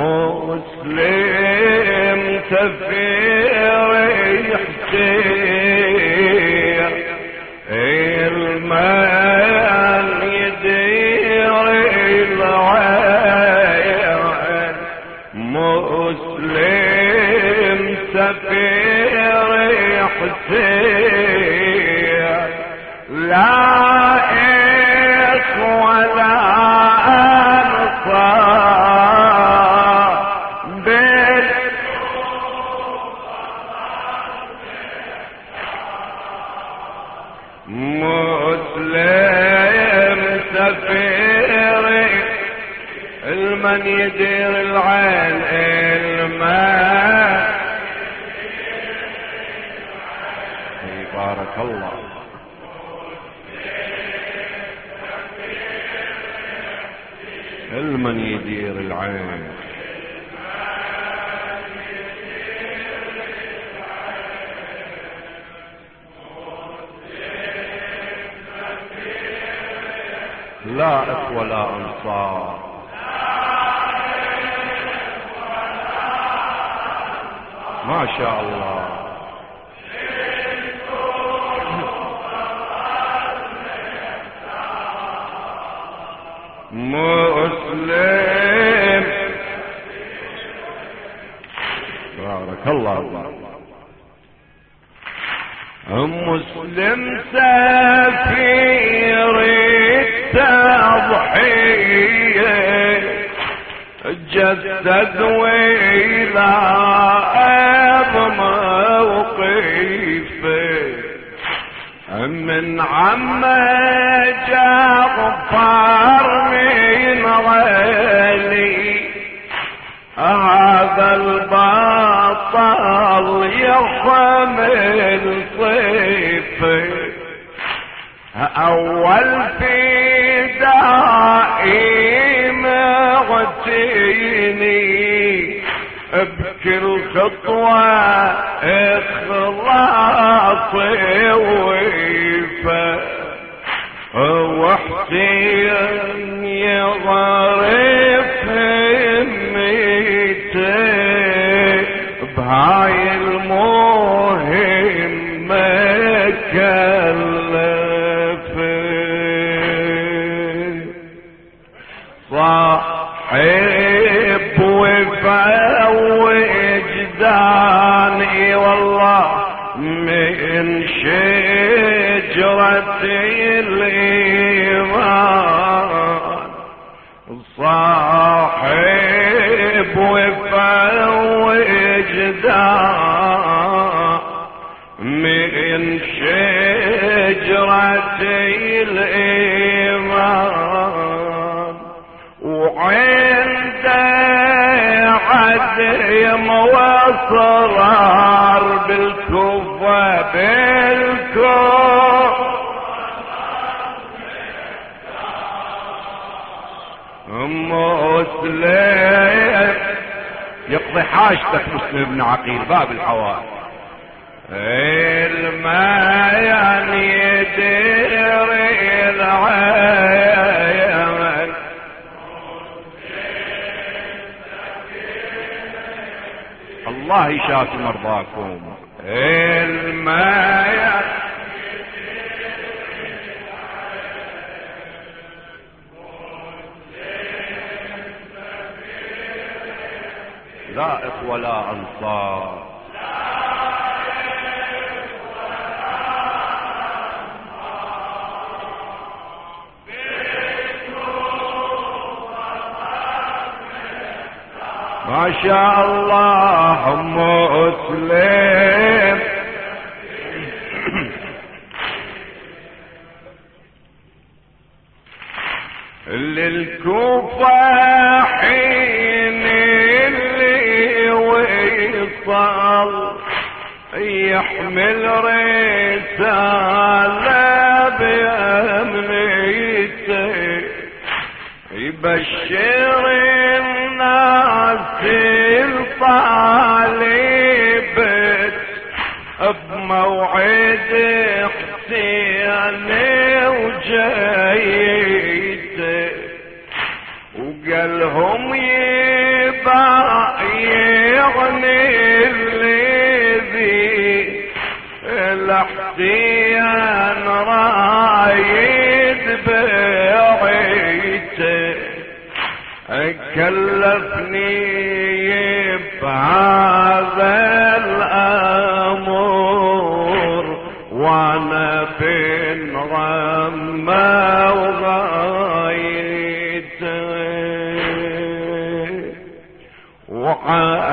مسلم سفير حسين المن يدير العين. لا إخوة لا أنصار. ما شاء الله. مسلم. بارك الله مسلم سفير التضحية جسد ويلا موقفه. من عم جعفر هذا البطل يحمل صيفه أول في دائم غتيني بكل خطوة إخلاص ويفا وحسين يغرف هميته بهاي المهمة كلفه صاحب وفا وجدان إي والله من شجرة الإيمان. شجرة الإيمان. وعند عدم وصرار بالكوفة بالكوفة مسلم. يقضي حاجتك مسلم بن عقيل باب الحوائج الماء الله يشافي مرضاكم. الماء لا إخوة لا أنصار. ما شاء الله مسلم للكوفة حين اللي وصل يحمل رسالة وجايته وقالهم يبا يغني الذي الاحتيان رايد بعيته كلفني بهذا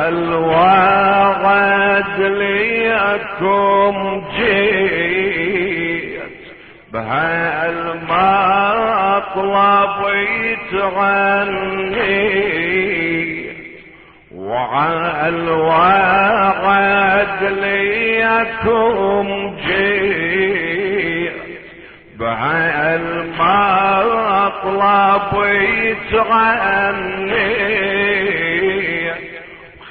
الوعد ليكم جيت بهالمطلب يتغني وعلى الوعد ليكم جيت بهالمطلب يتغني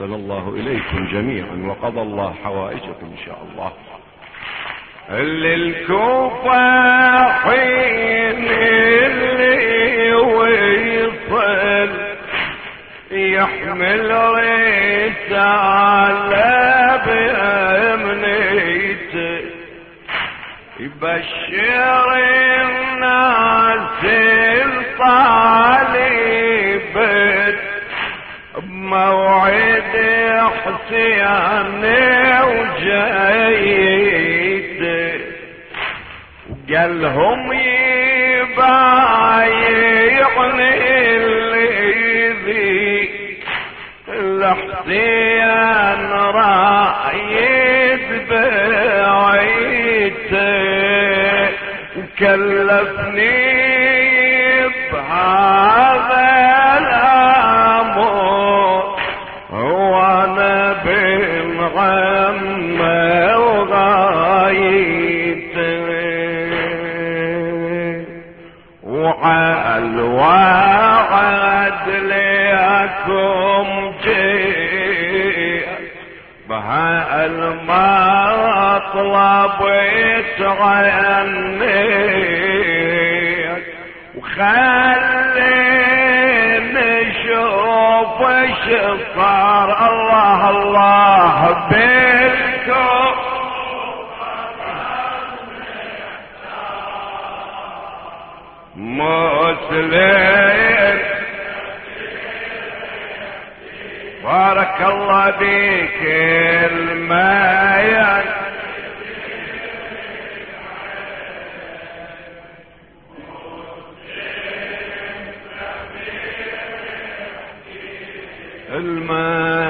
احسن الله إليكم جميعا وقضى الله حوائجكم إن شاء الله. للكوفة حين اللي ويصل يحمل رسالة بأمنيته. يبشر الناس الطالبت بموعد حسين وجيت وقال لهم يبايعني الذي الحسين رايد بعيته كلفني بهذا الوعد ليكم جيت بها المطلب يتغنيك وخلي نشوف صار الله الله بالكم مسلم. بارك الله بك المايا المان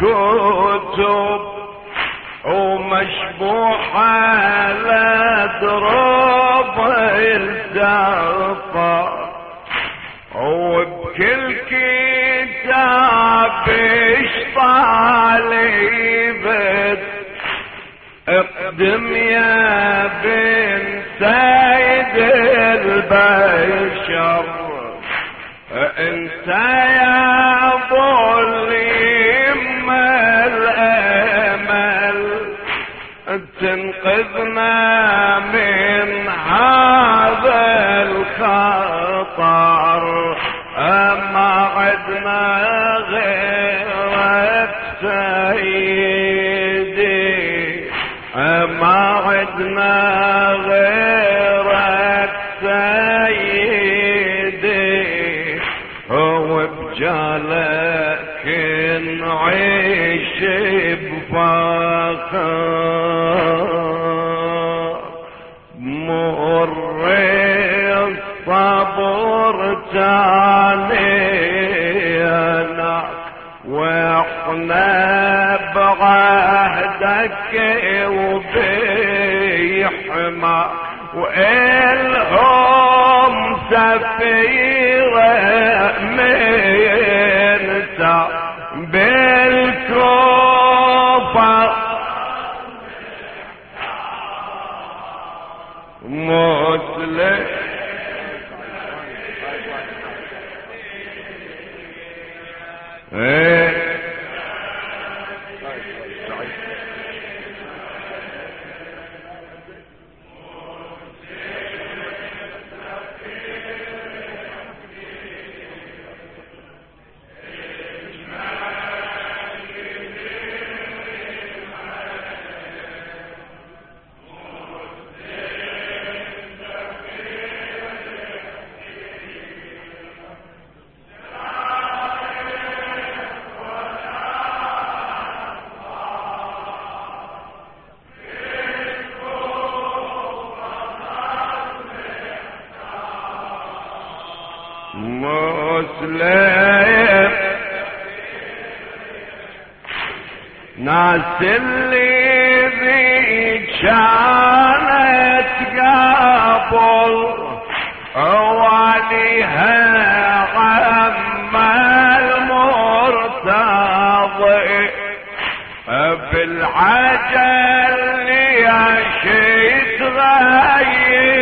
كتب مشبوح على دروب الزرقاء وبكل كتاب طالبت اقدم يا بن سيد البشر. تنقذنا من هذا الخطر. أما عدنا غيرك سيدي بعهدك وبيحمى وإلهم سفيرة منسى بالكوفة. مسلم بالعجل يا شي تغيرت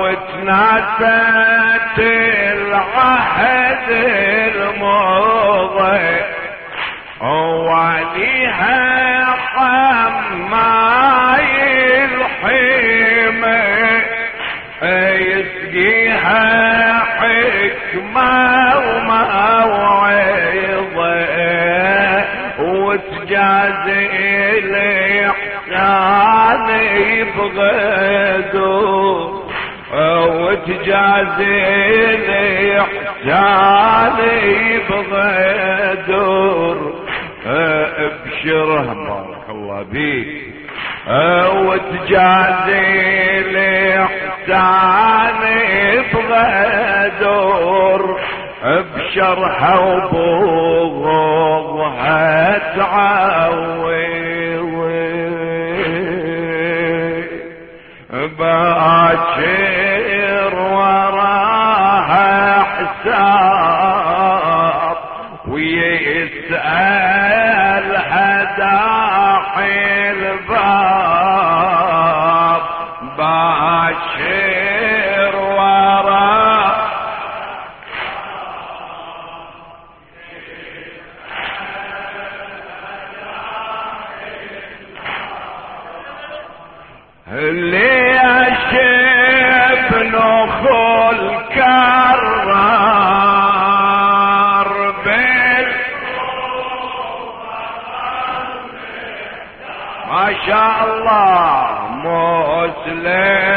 وتناست العهد الماضي وعليها حماي الحيمة يسقيها حكمة وتجازي الإحسان بغدو وتجازي الإحسان بغدور ابشره بارك الله بيك وتجازي الإحسان بغدور بشرها وبوضها تعوي. باكر وراها حساب مسلم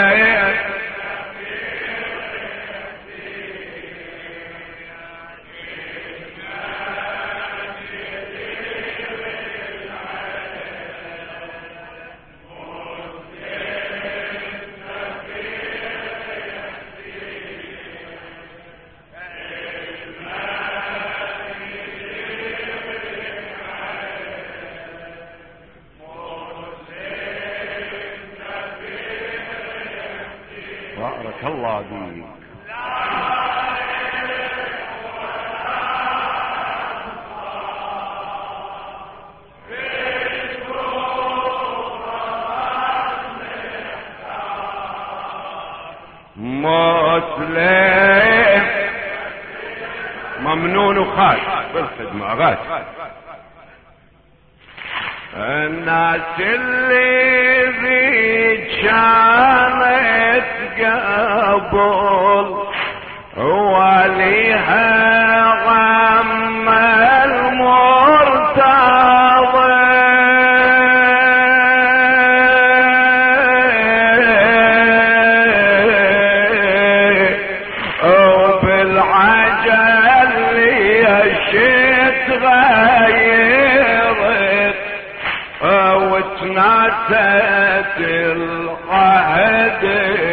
العهد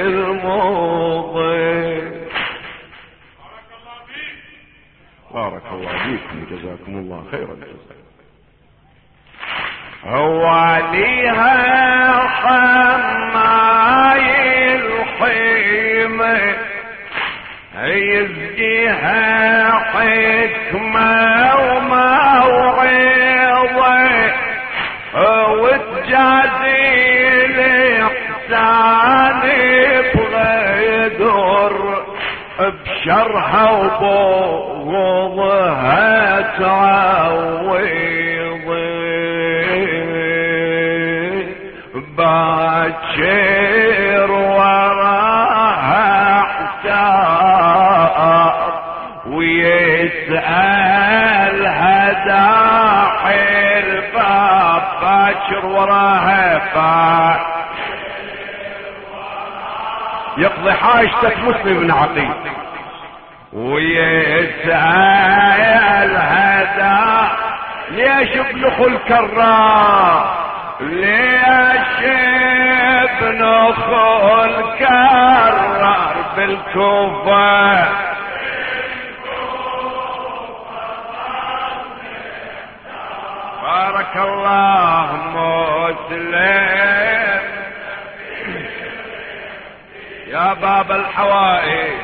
الماضي بارك الله فيكم جزاكم الله خيرا. هو عليها حماي الحيمة يزقيها حكمة وموعظة وتجازي الإحسان بغدر بشرها وبغضها تعوضي باكر وراها احتار ويسألها داعي الباب. باكر وراها باكر يقضي حاجتك مسلم بن عقيل. ويسأل هذا ليش ابنخ الكرار ليش ابنخ الكرار بالكوفة؟ بارك الله مسلم يا باب الحوائج.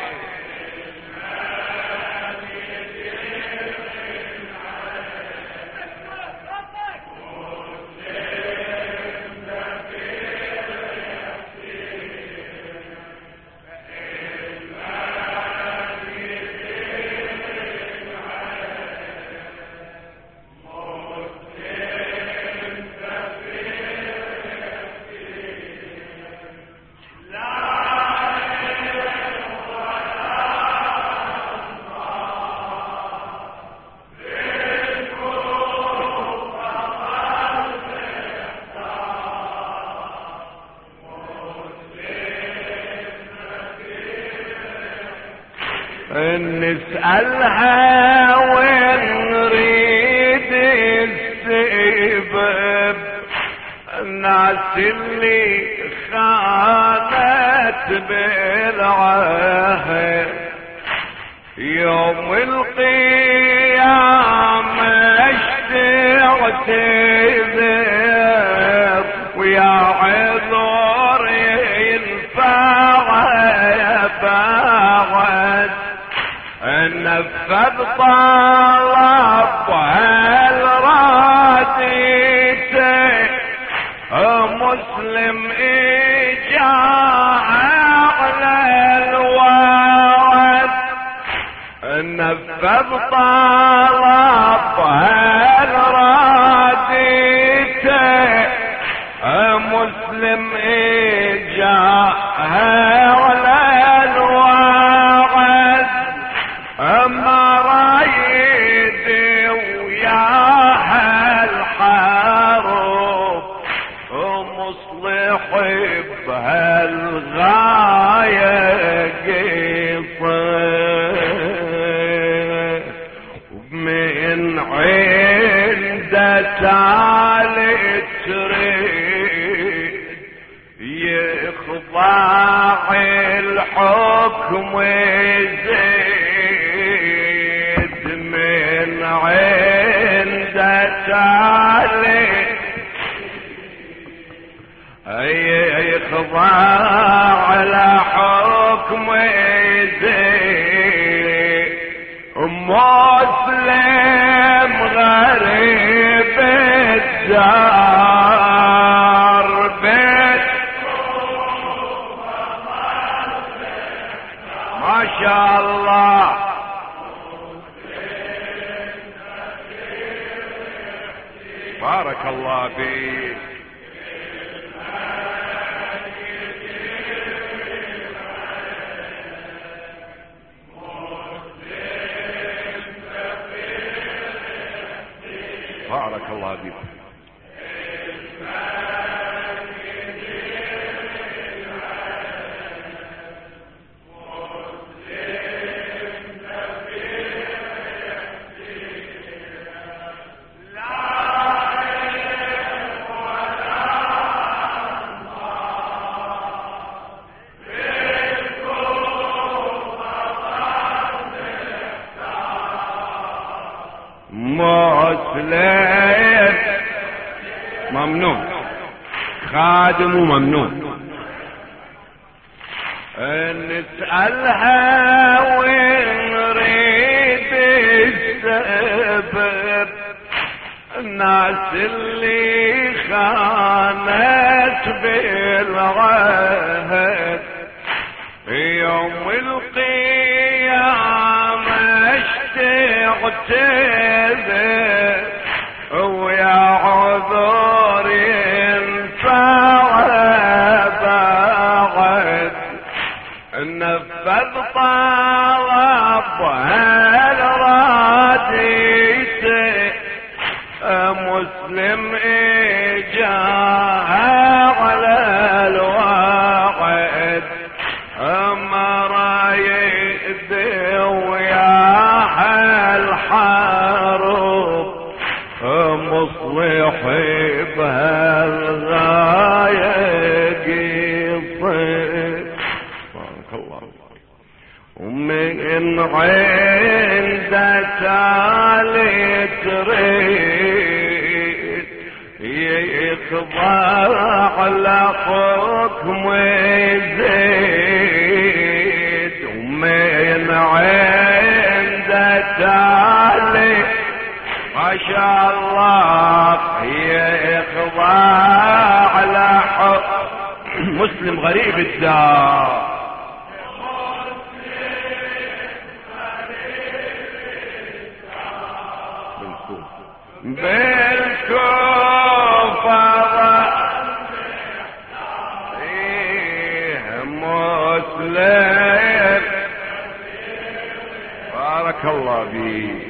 الناس اللي خانت بالعهد. يوم القيامة تعتذر ويا عذر ينفع بعد نفذ طلب هالراديته نفذ طلب على حكم ايدي مسلم غريب الدار بيت. ما شاء الله. بارك الله فيك. الناس اللي خانت بالعهد يوم القيامة اشتعتذر ويا عذر ينفع بعد نفذ طلبها. ومن عند تالي تريد يخضع على حكم يزيد ومن عند تالي ما شاء الله يخضع على حكم مسلم غريب الدار. بارك الله فيك.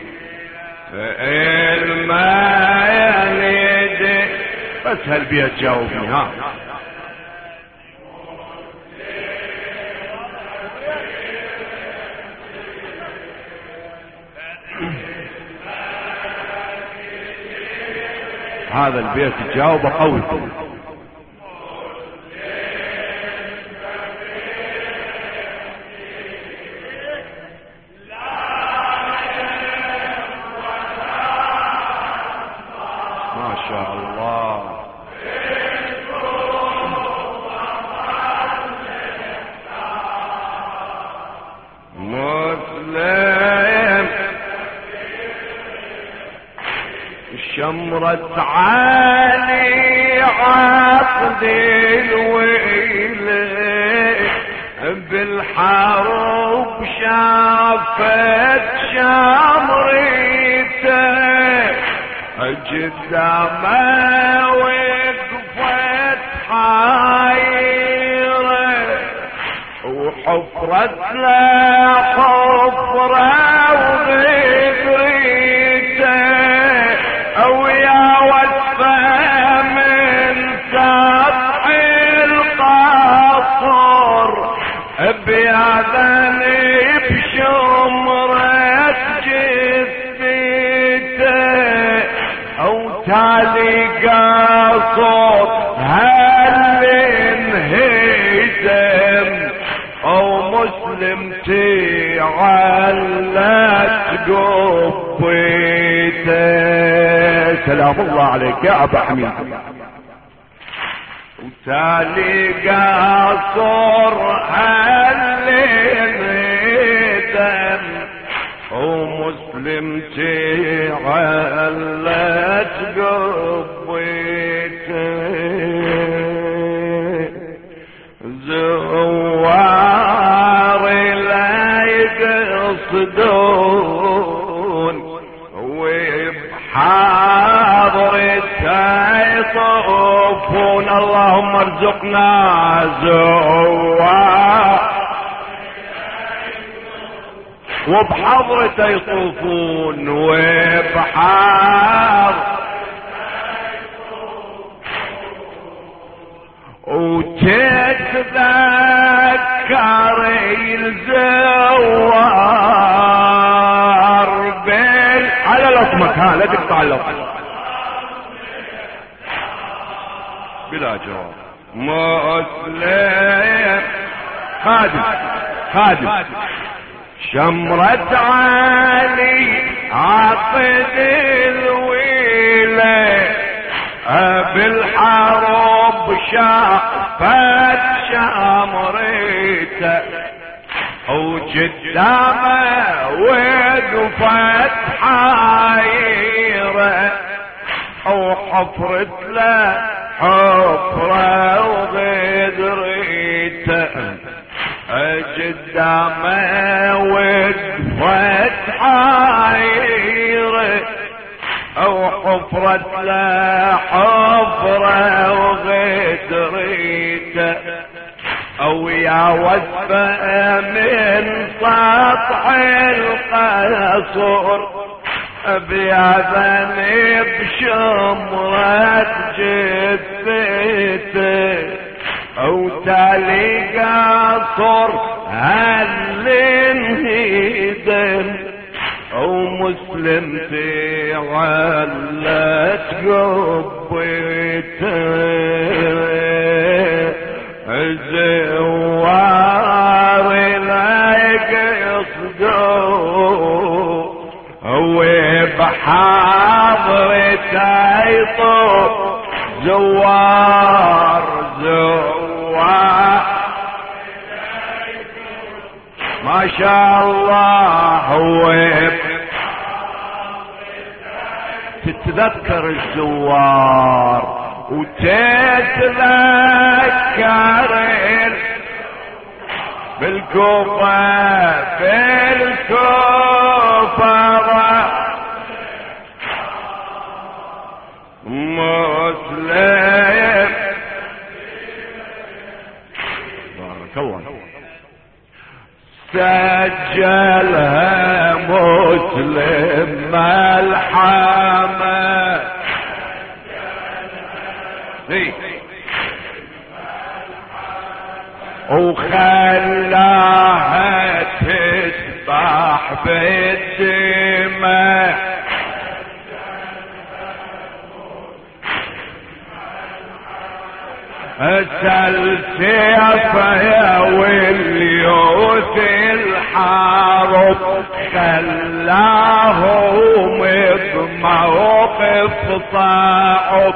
المال يدي بس هالبيت جاوبني ها. هذا البيت جاوب قوي وحفرت له حفرة وغبريته أو يا وصفة من سطح القصر. بياذني بشمرة جثته أو تالي قصر قبيته سلام الله عليك يا أبا حميد. وتالي قصر هل انهزم ومسلم اللهم ارزقنا زوار وبحضرته يطوفون وبحاضرته وتتذكر الزوار بين على لطمك ها لا تقطع اللطمك خادم شمرة علي عقد الويلة بالحرب شافت شامريته وقدامه وقفت حايرة وحفرت له حفرة وغدريته قدامه وقفت حايرة أو حفرة لا حفرة وغدريته أو يا وثبة من سطح القصر بياذني بشمرة جثته أو تالي قصر هل انهدم أو مسلم في علت قبيته؟ زوار لا يقصدوا هو بحاضرته يطوف زوار شاء الله هو تتذكر الزوار وتتذكر بالكوفة بالكوفة. مسلم. بارك الله سجلها مسلم ملحمة. وخلاها تسبح بالدماء اسأل سيفها واليوث الحارب خلاهم بموقف صعب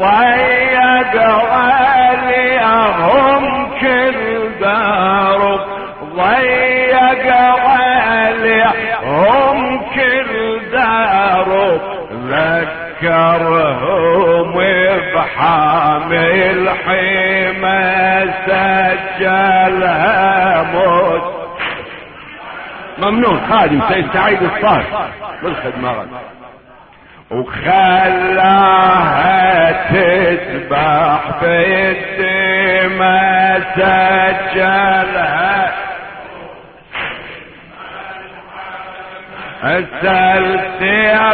ضيق عليهم كل دارب ضيق عليهم كل دارب ذكرهم بحامل حمى سجلها موت. ممنون. خادم سيد سعيد الصار. بالخدمة غد وخلاها تسبح بالدماء سجلها. السلسفة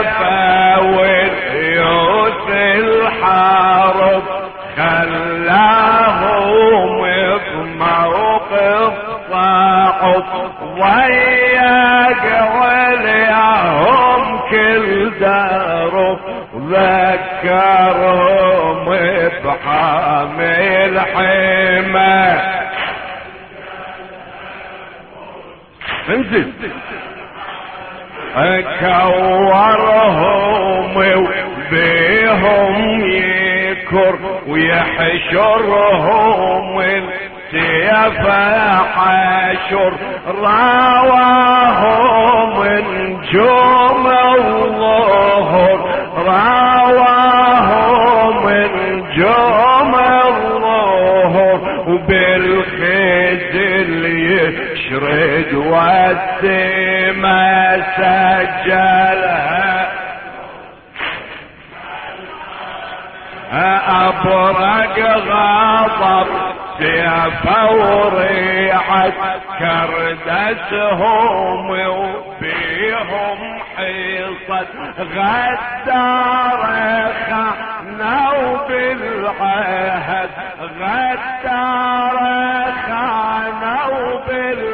ذكرهم بحامل حمى انزل. كورهم وبيهم يكر ويحشرهم السيف حشر راواهم نجوم تشرد والسما سجلها. أبرق غضب سيفه وريحة كردسهم وبيهم حيصة. غدار خانوا بالعهد. غدار خانوا بالعهد.